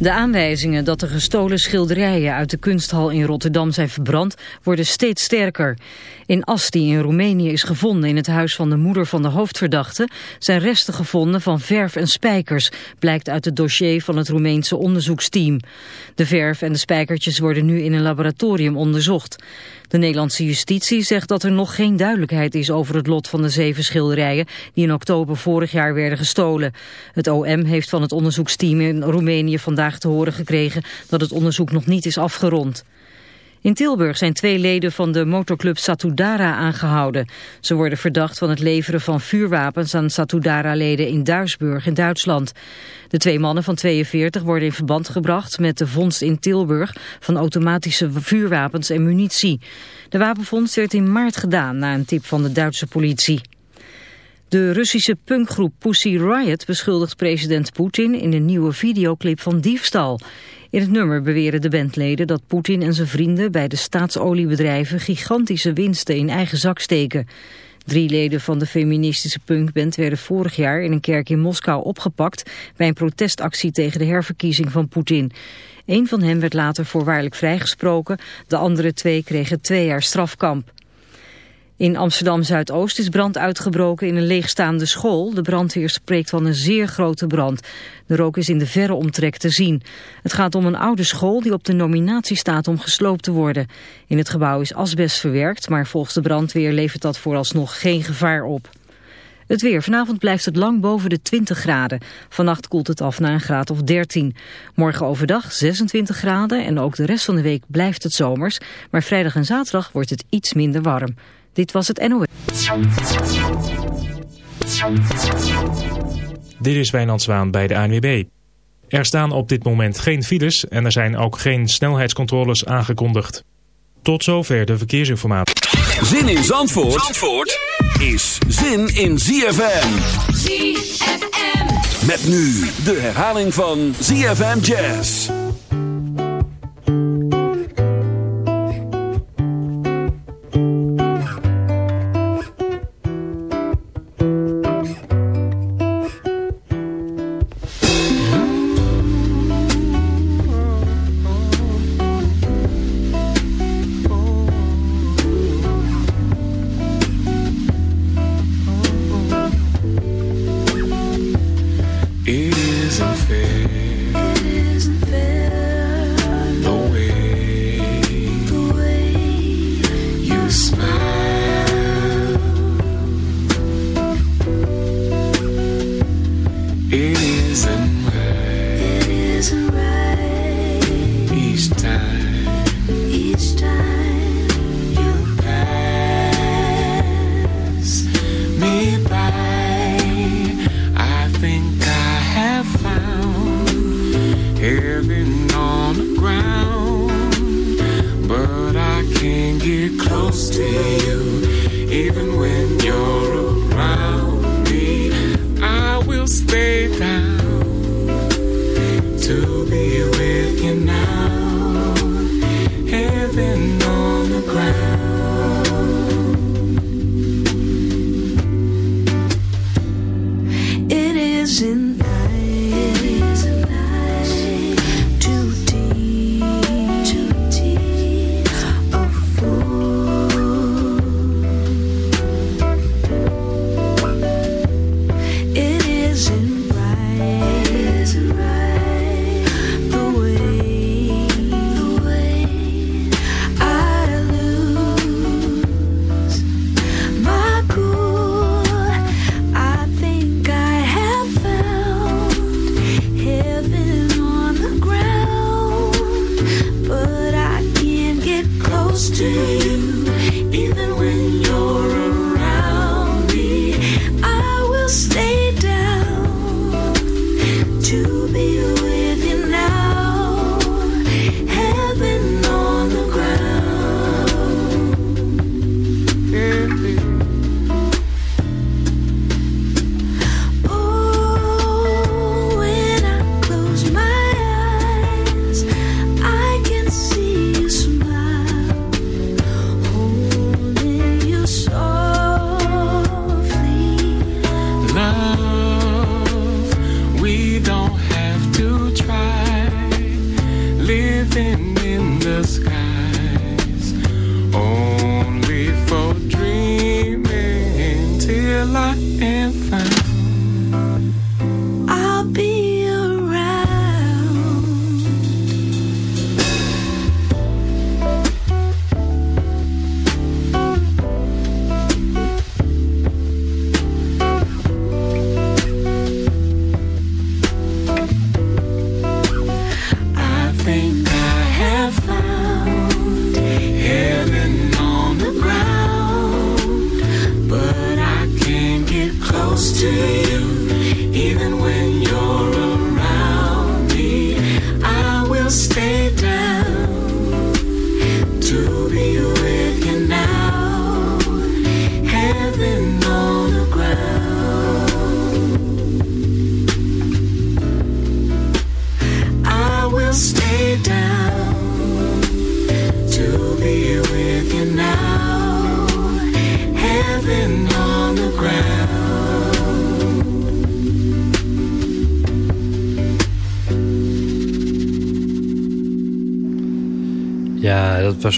De aanwijzingen dat de gestolen schilderijen uit de kunsthal in Rotterdam zijn verbrand worden steeds sterker. In as die in Roemenië is gevonden in het huis van de moeder van de hoofdverdachte zijn resten gevonden van verf en spijkers, blijkt uit het dossier van het Roemeense onderzoeksteam. De verf en de spijkertjes worden nu in een laboratorium onderzocht. De Nederlandse justitie zegt dat er nog geen duidelijkheid is over het lot van de zeven schilderijen die in oktober vorig jaar werden gestolen. Het OM heeft van het onderzoeksteam in Roemenië vandaag te horen gekregen dat het onderzoek nog niet is afgerond. In Tilburg zijn twee leden van de motorclub Satudara aangehouden. Ze worden verdacht van het leveren van vuurwapens aan Satudara-leden in Duisburg in Duitsland. De twee mannen van 42 worden in verband gebracht met de vondst in Tilburg van automatische vuurwapens en munitie. De wapenvondst werd in maart gedaan na een tip van de Duitse politie. De Russische punkgroep Pussy Riot beschuldigt president Poetin in een nieuwe videoclip van diefstal. In het nummer beweren de bandleden dat Poetin en zijn vrienden bij de staatsoliebedrijven gigantische winsten in eigen zak steken. Drie leden van de feministische punkband werden vorig jaar in een kerk in Moskou opgepakt bij een protestactie tegen de herverkiezing van Poetin. Een van hen werd later voorwaardelijk vrijgesproken, de andere twee kregen twee jaar strafkamp. In Amsterdam-Zuidoost is brand uitgebroken in een leegstaande school. De brandweer spreekt van een zeer grote brand. De rook is in de verre omtrek te zien. Het gaat om een oude school die op de nominatie staat om gesloopt te worden. In het gebouw is asbest verwerkt, maar volgens de brandweer levert dat vooralsnog geen gevaar op. Het weer. Vanavond blijft het lang boven de 20 graden. Vannacht koelt het af naar een graad of 13. Morgen overdag 26 graden en ook de rest van de week blijft het zomers. Maar vrijdag en zaterdag wordt het iets minder warm. Dit was het NOS. Dit is Wijnand Zwaan bij de ANWB. Er staan op dit moment geen files en er zijn ook geen snelheidscontroles aangekondigd. Tot zover de verkeersinformatie. Zin in Zandvoort, Zandvoort is zin in ZFM. ZFM. Met nu de herhaling van ZFM Jazz.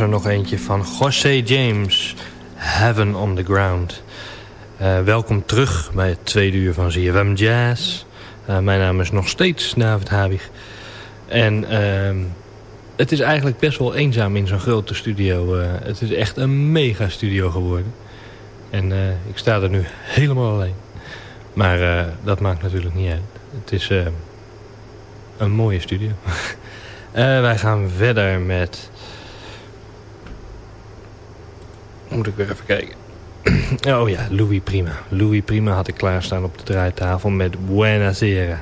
Er nog eentje van José James, Heaven on the Ground. Uh, welkom terug bij het tweede uur van ZFM Jazz. Uh, mijn naam is nog steeds David Habig. En uh, het is eigenlijk best wel eenzaam in zo'n grote studio. Uh, het is echt een mega studio geworden. En ik sta er nu helemaal alleen. Maar dat maakt natuurlijk niet uit. Het is een mooie studio. wij gaan verder met... Moet ik weer even kijken. Oh ja, Louis Prima. Louis Prima had ik klaarstaan op de draaitafel met Buena Sera.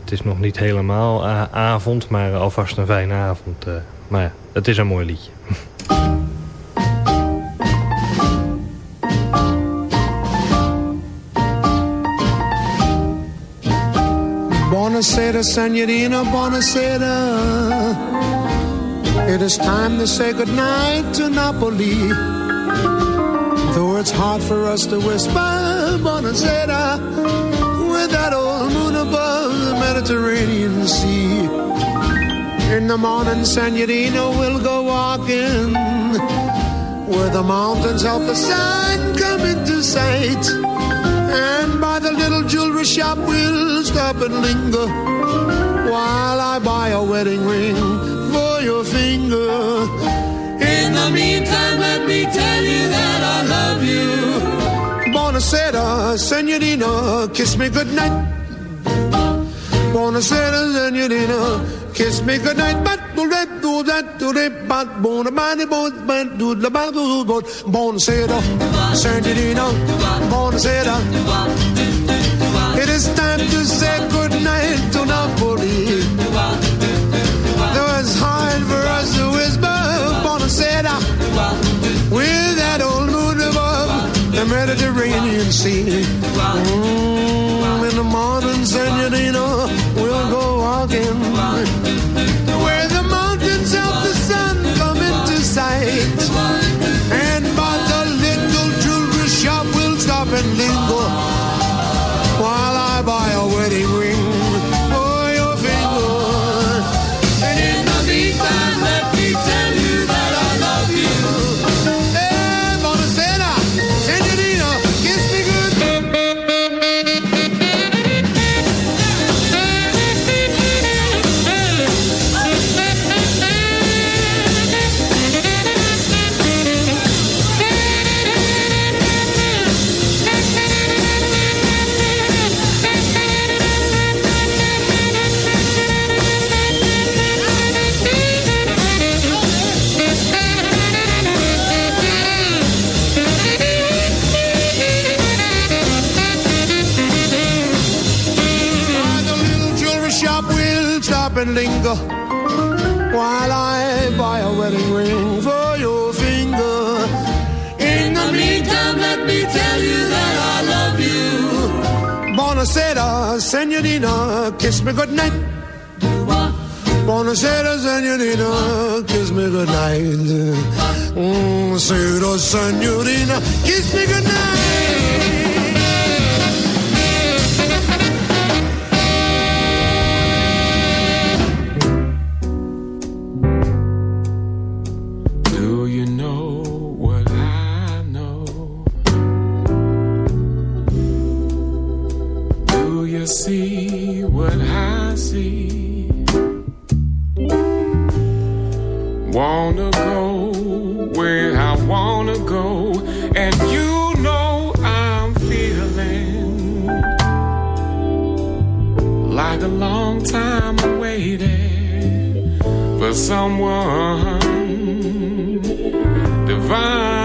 Het is nog niet helemaal uh, avond, maar alvast een fijne avond. Uh, maar ja, het is een mooi liedje. Buonasera, signorina, buonasera. It is time to say goodnight to Napoli. Though it's hard for us to whisper Buonasera with that old moon above the Mediterranean Sea. In the morning, Senorita, we'll go walking where the mountains help the sun come into sight. And by the little jewelry shop, we'll stop and linger while I buy a wedding ring for your finger. The meantime, let me tell you that I love you. Buonasera, senorina, kiss me goodnight. Buonasera, senorina, kiss me goodnight. But do that, do that, do that, but bona bani, bon, but do the babu, but buonasera, senorina, buonasera. It is time to say goodnight to Napoli. Though it's hard for us to whisper, Mediterranean Sea. Mm, senorina, kiss me goodnight. Buonasera, senorina, kiss me goodnight. Mm, Sera, senorina, kiss me goodnight. Wanna go where I wanna go, and you know I'm feeling like a long time waiting for someone divine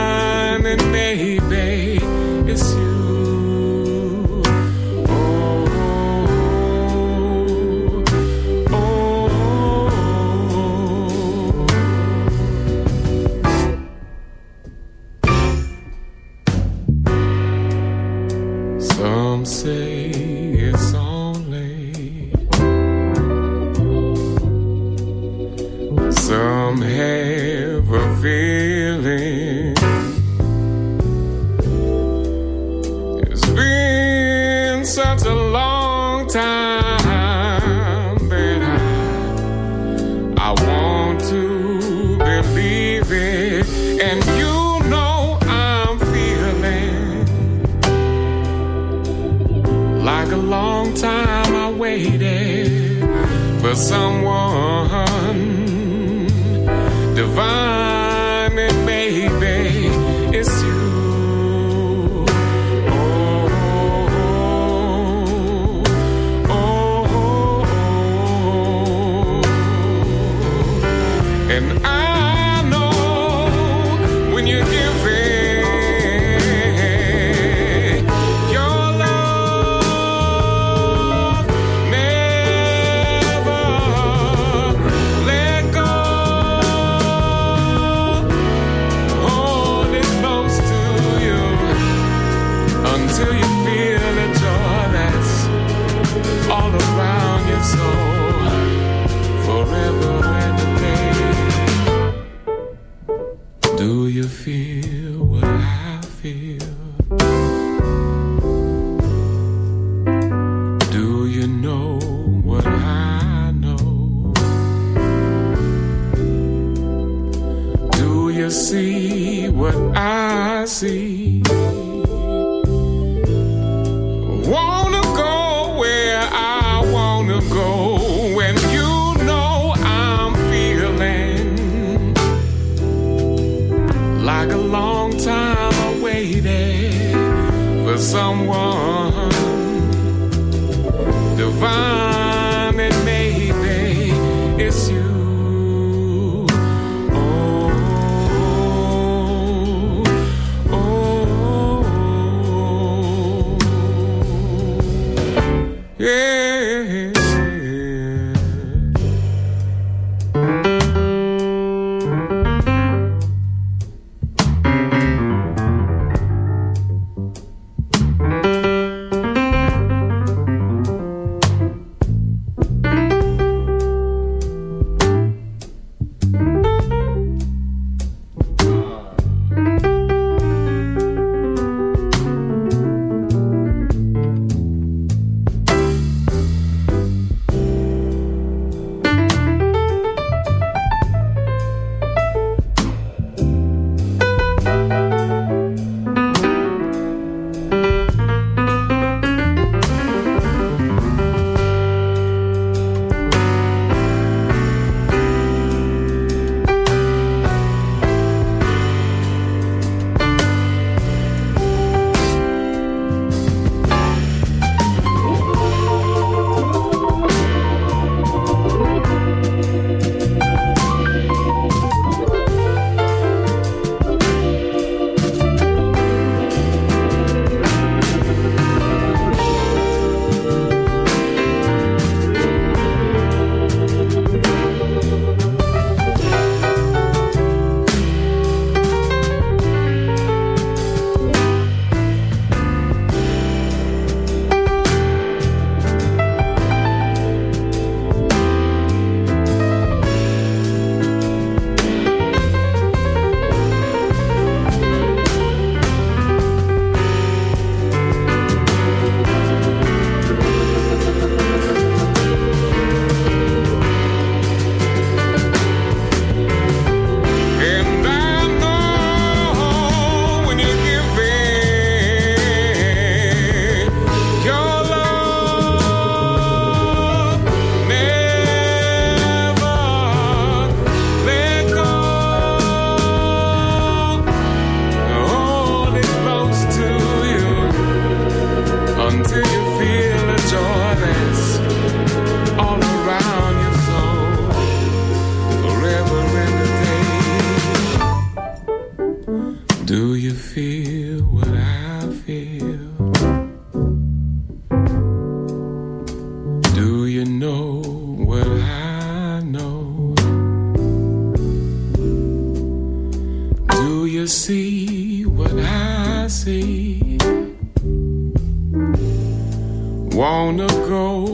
wanna go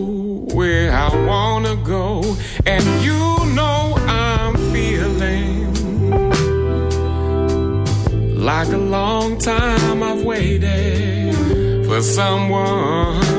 where I wanna go, and you know I'm feeling like a long time I've waited for someone.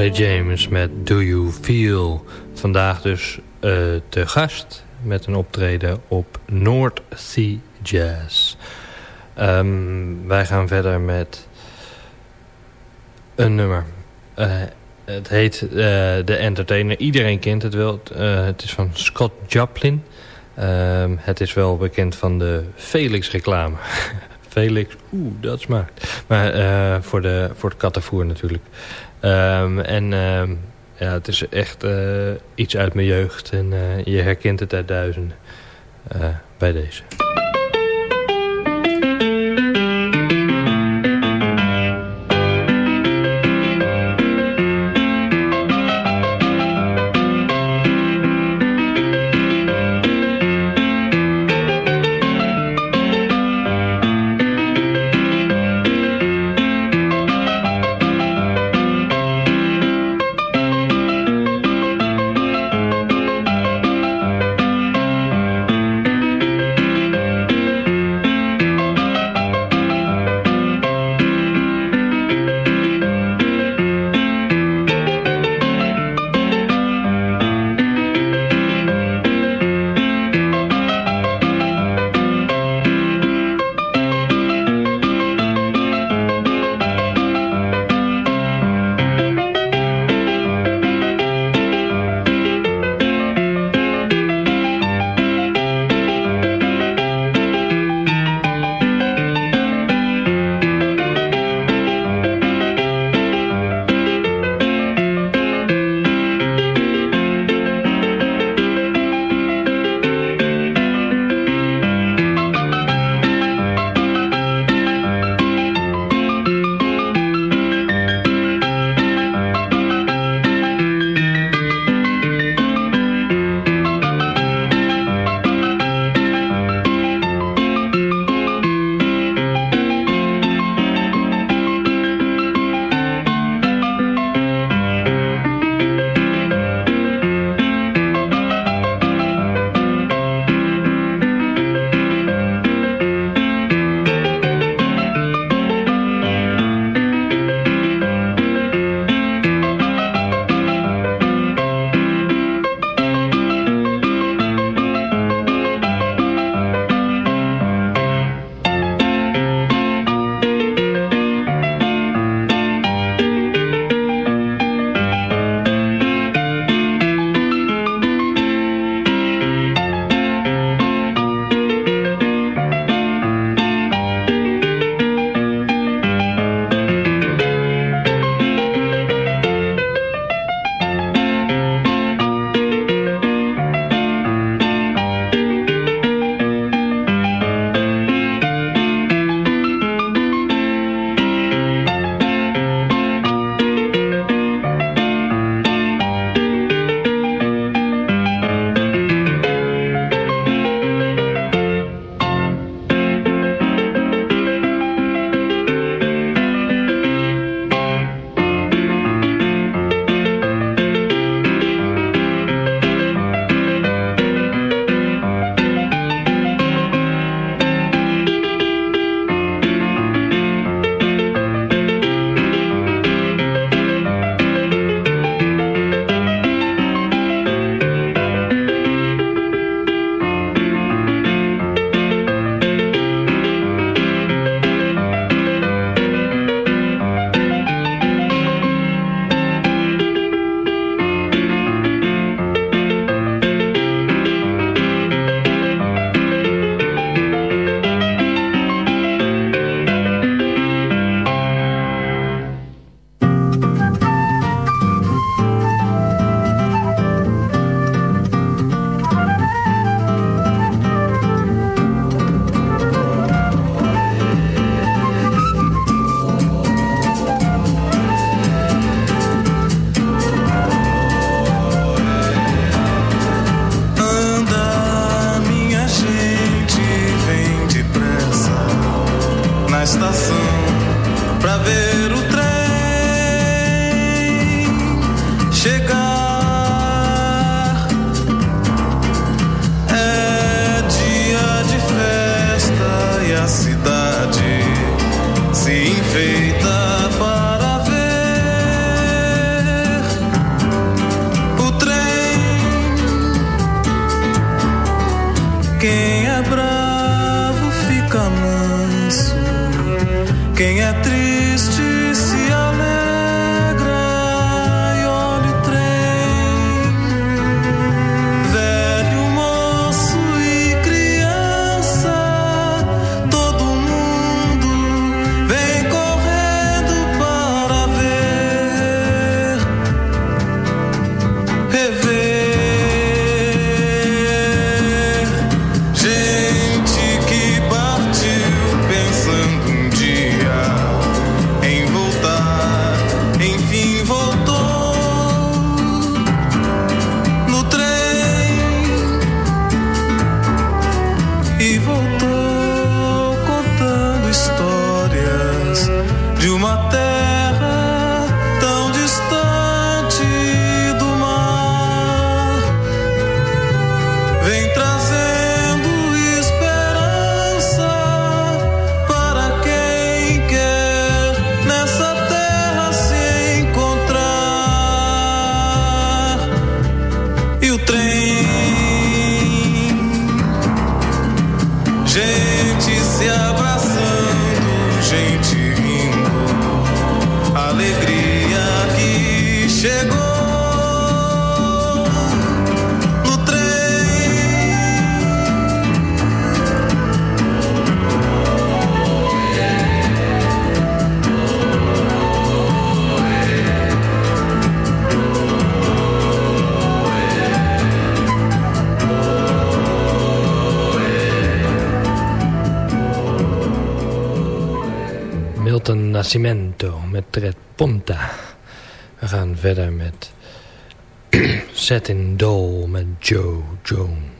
José James met Do You Feel. Vandaag dus eh, te gast met een optreden op North Sea Jazz. Ehm, wij gaan verder met een nummer. Eh, het heet eh, The Entertainer. Iedereen kent het wel. Het is van Scott Joplin. Ehm, het is wel bekend van de Felix reclame. Felix, oeh, dat smaakt. Maar eh, voor, de, voor het kattenvoer natuurlijk. Ehm, en ehm, ja, het is echt eh, iets uit mijn jeugd. En eh, je herkent het uit duizenden bij deze. Cimento met Tret Ponta. We gaan verder met Set in Dole met Joe Jones.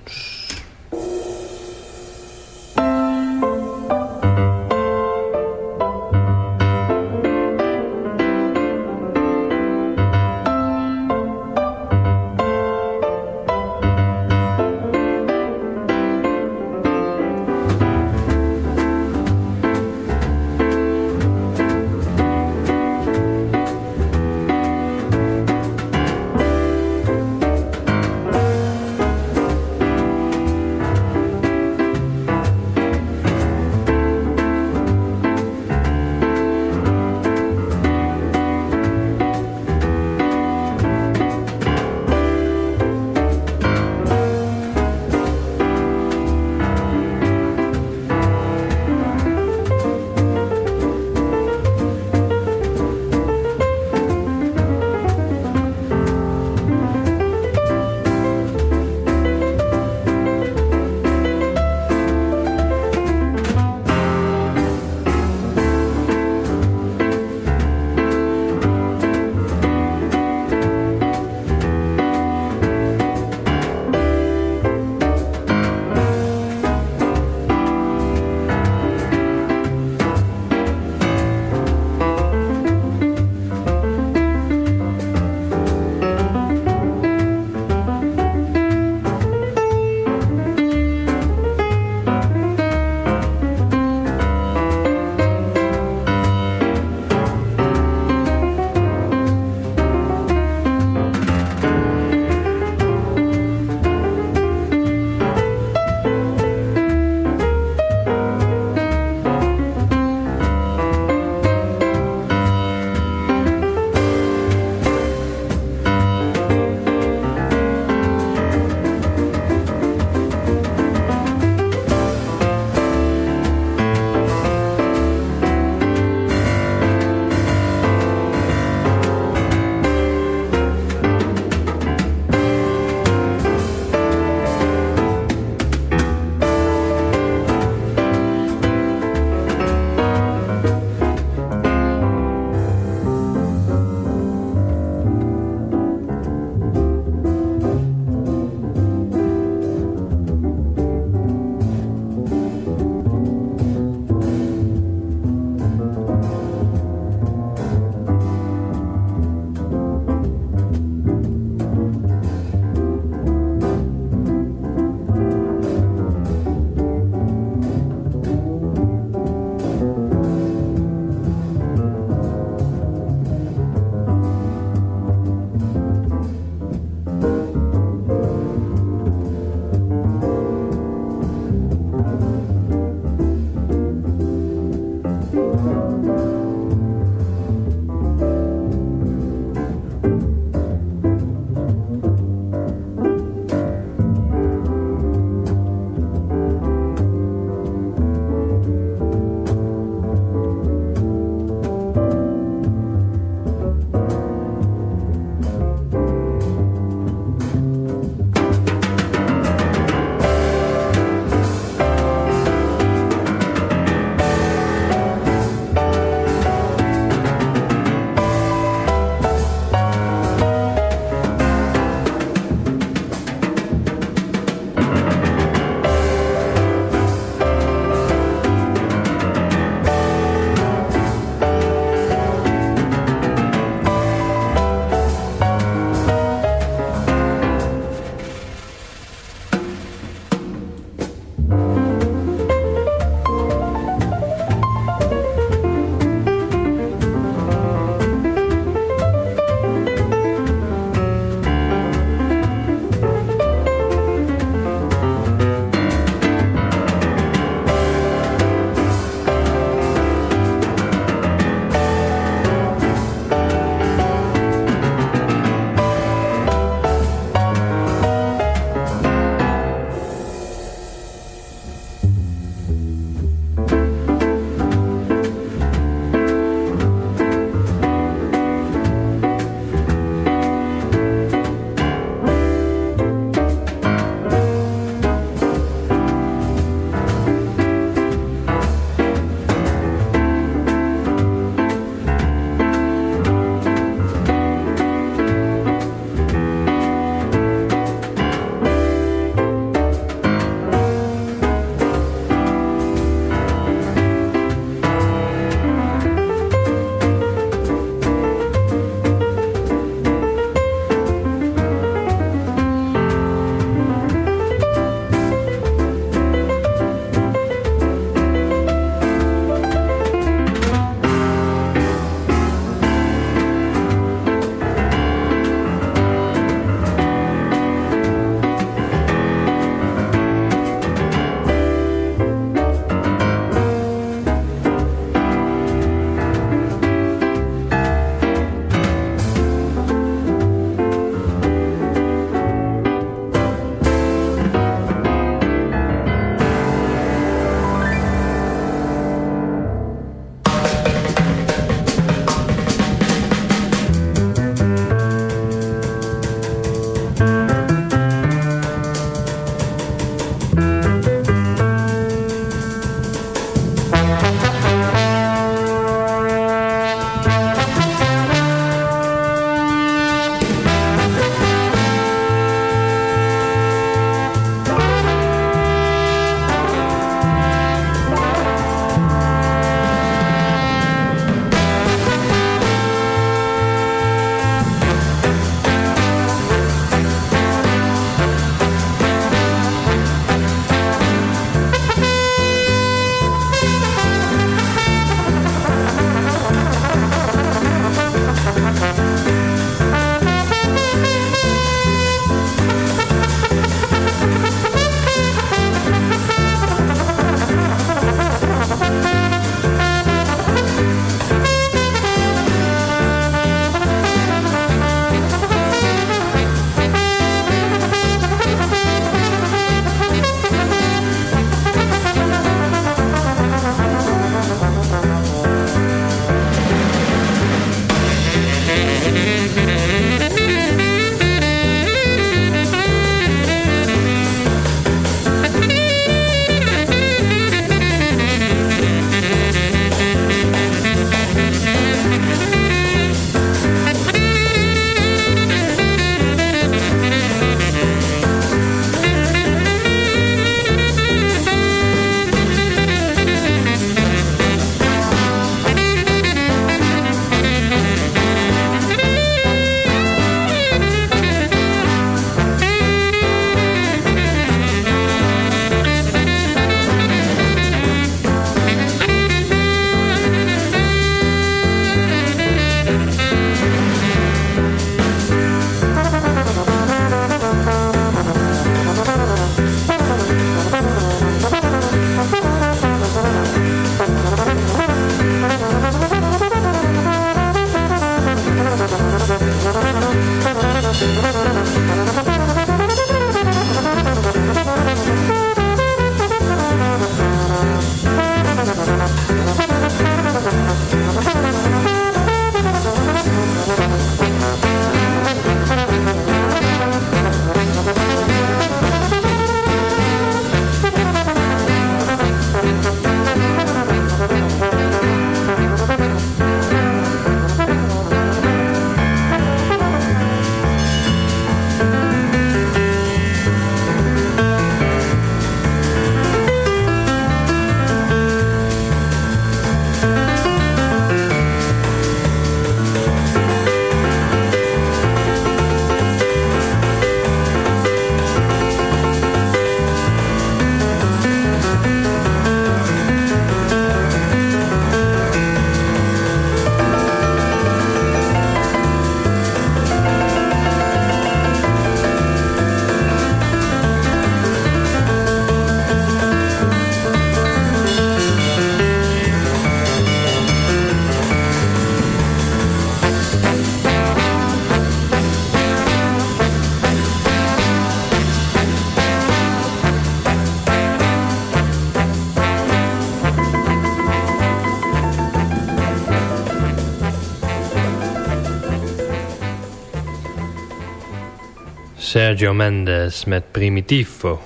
Sergio Mendes met Primitivo.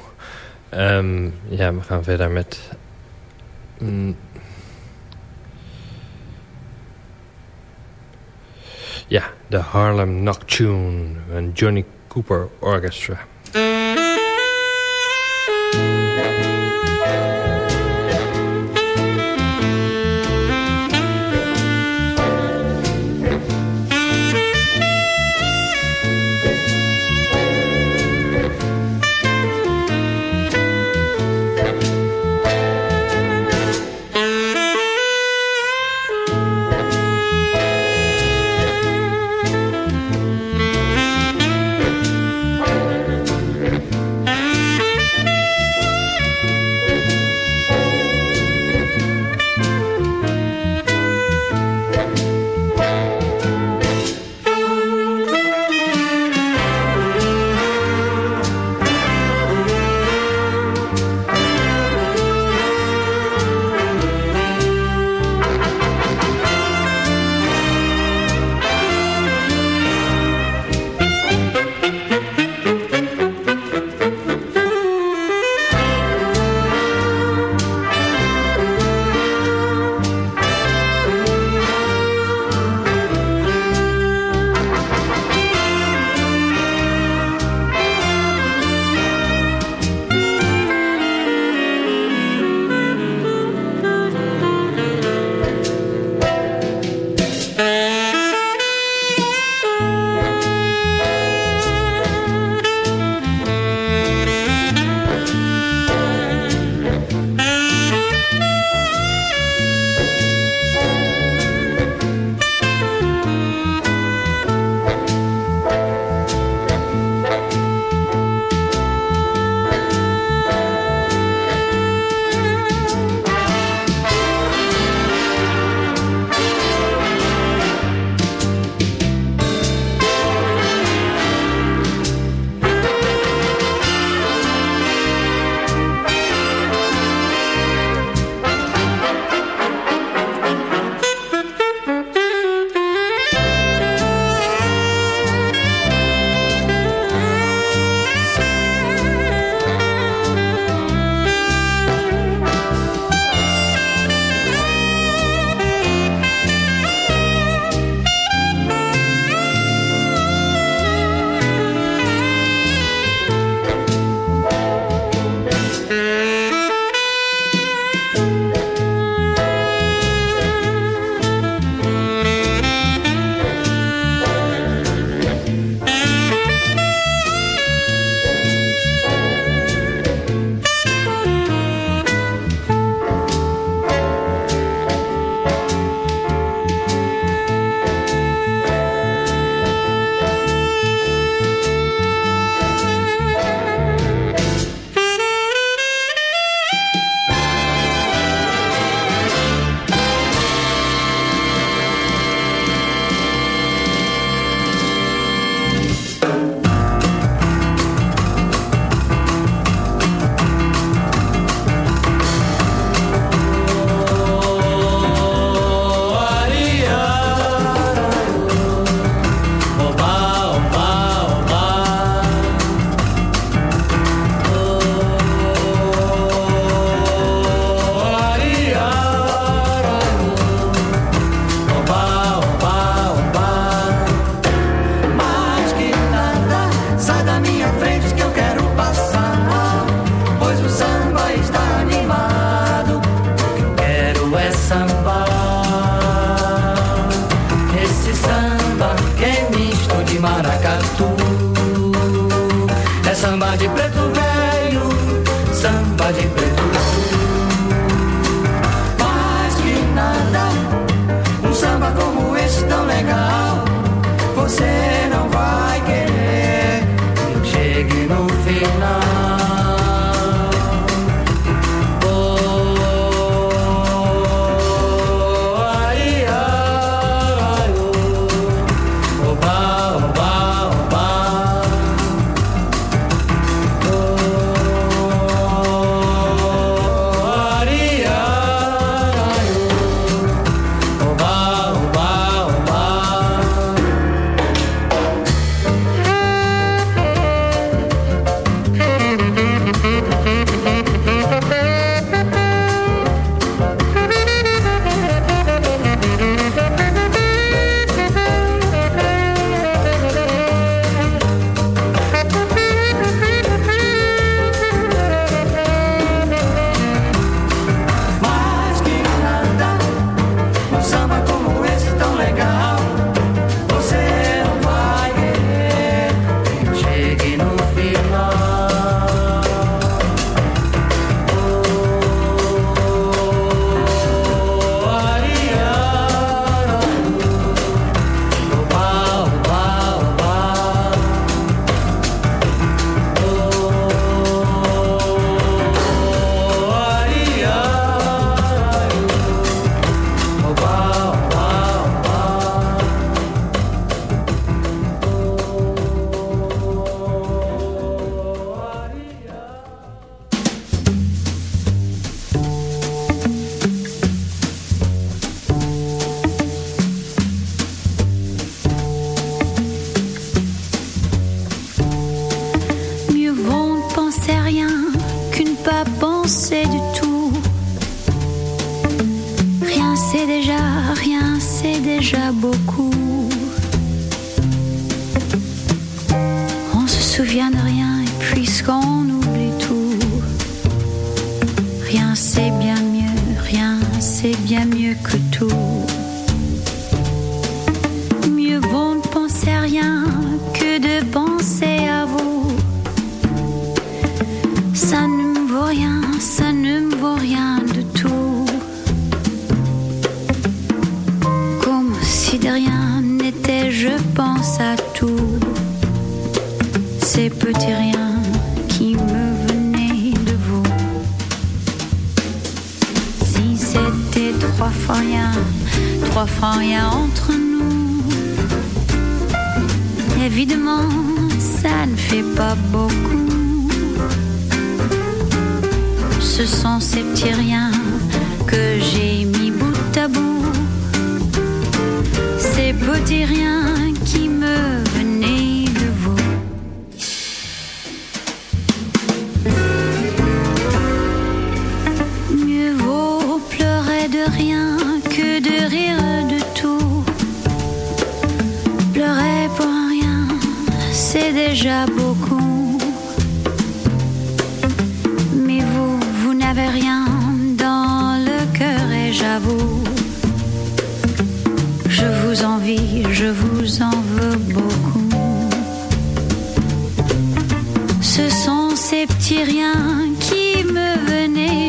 Ehm, ja, we gaan verder met... mm, ja, de Harlem Noctune van Johnny Cooper Orchestra. Samba de preto velho, samba de preto Ce sont ces petits riens qui me venaient.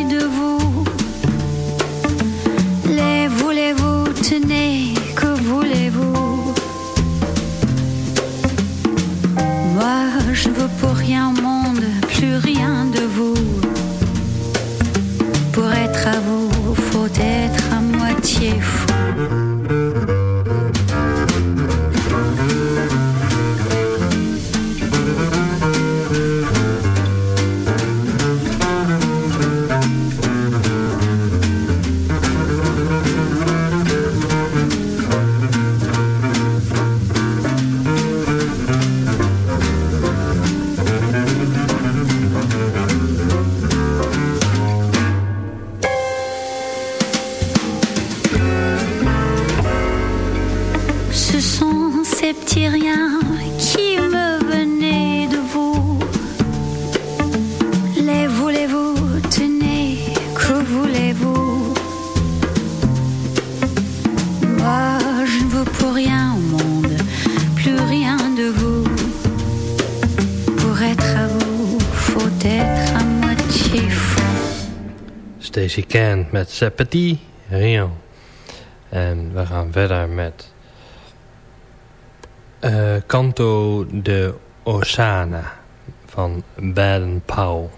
met C'est Petit En we gaan verder met uh, Canto de Osana van Baden Powell.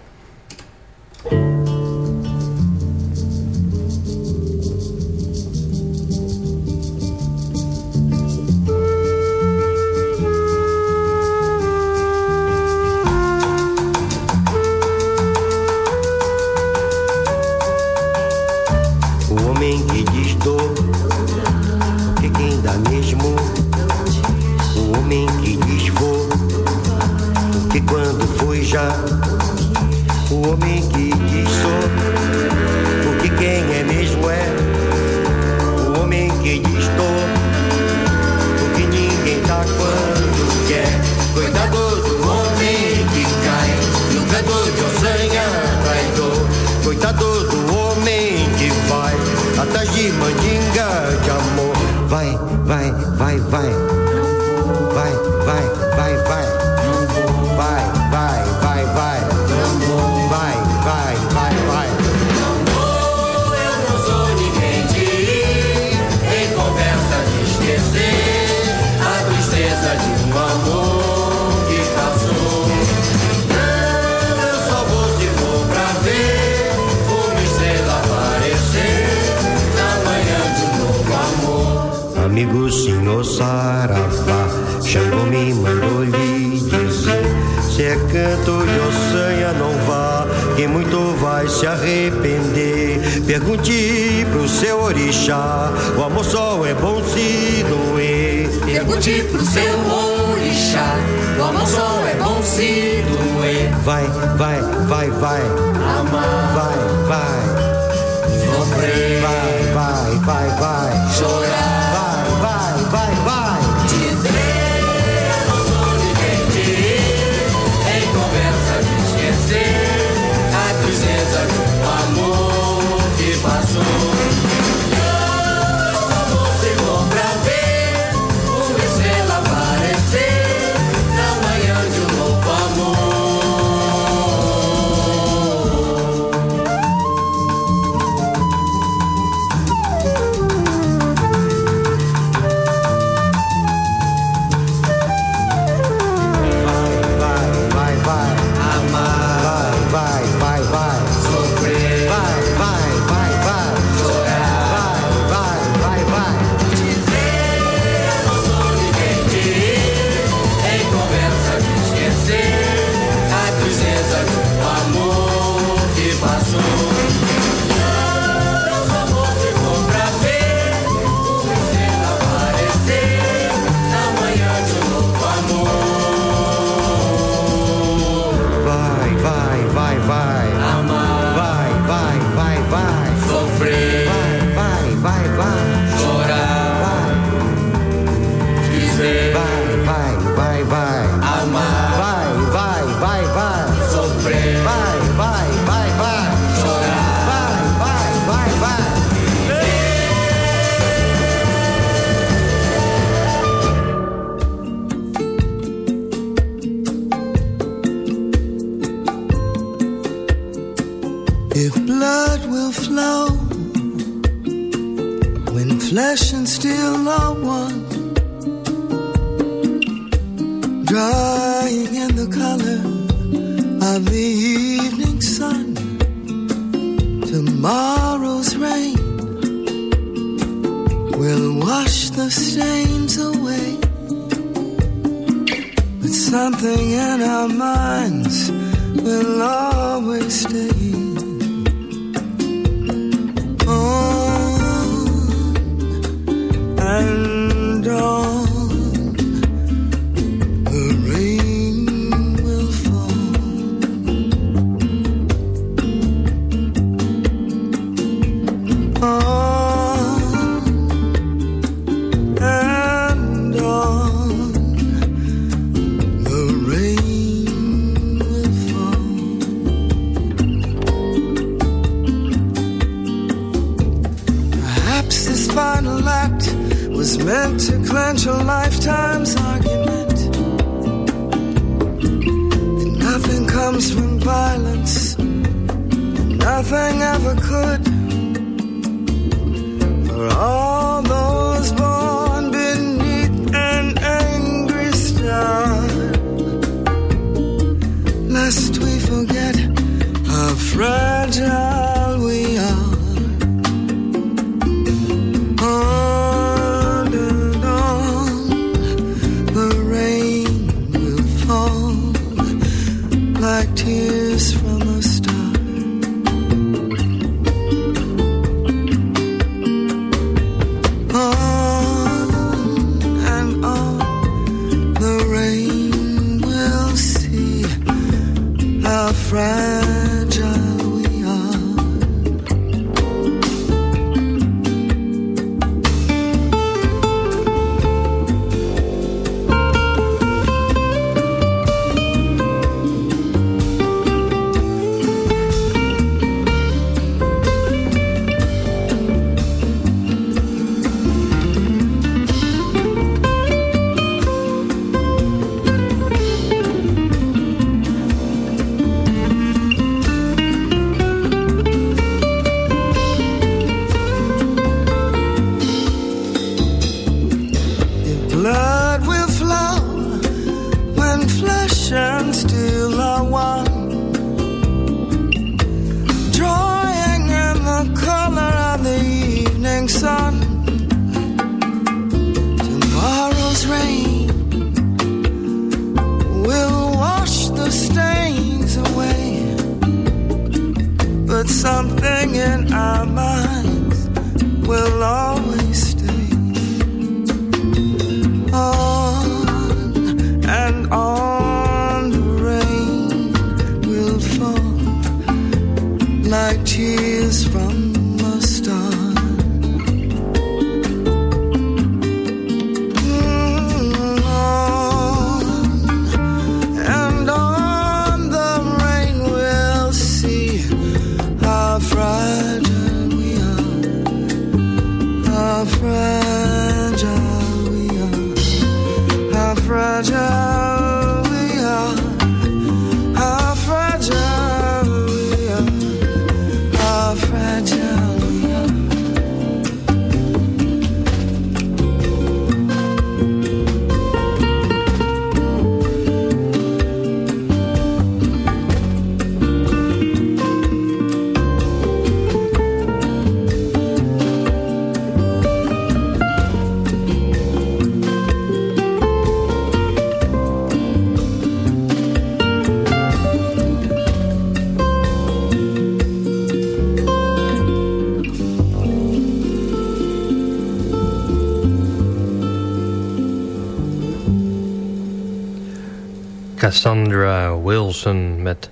Cassandra Wilson met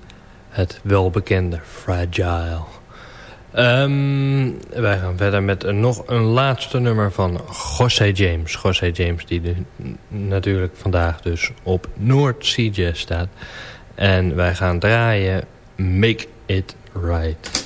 het welbekende Fragile. Ehm, wij gaan verder met nog een laatste nummer van José James. José James die natuurlijk vandaag dus op Noord Jazz staat. En wij gaan draaien Make It Right.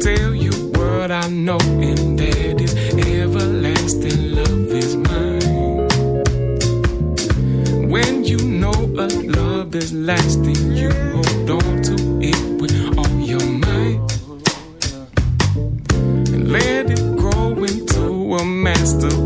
tell you what I know, and that is everlasting love is mine. When you know a love is lasting, you hold on to it with all your might. And let it grow into a master.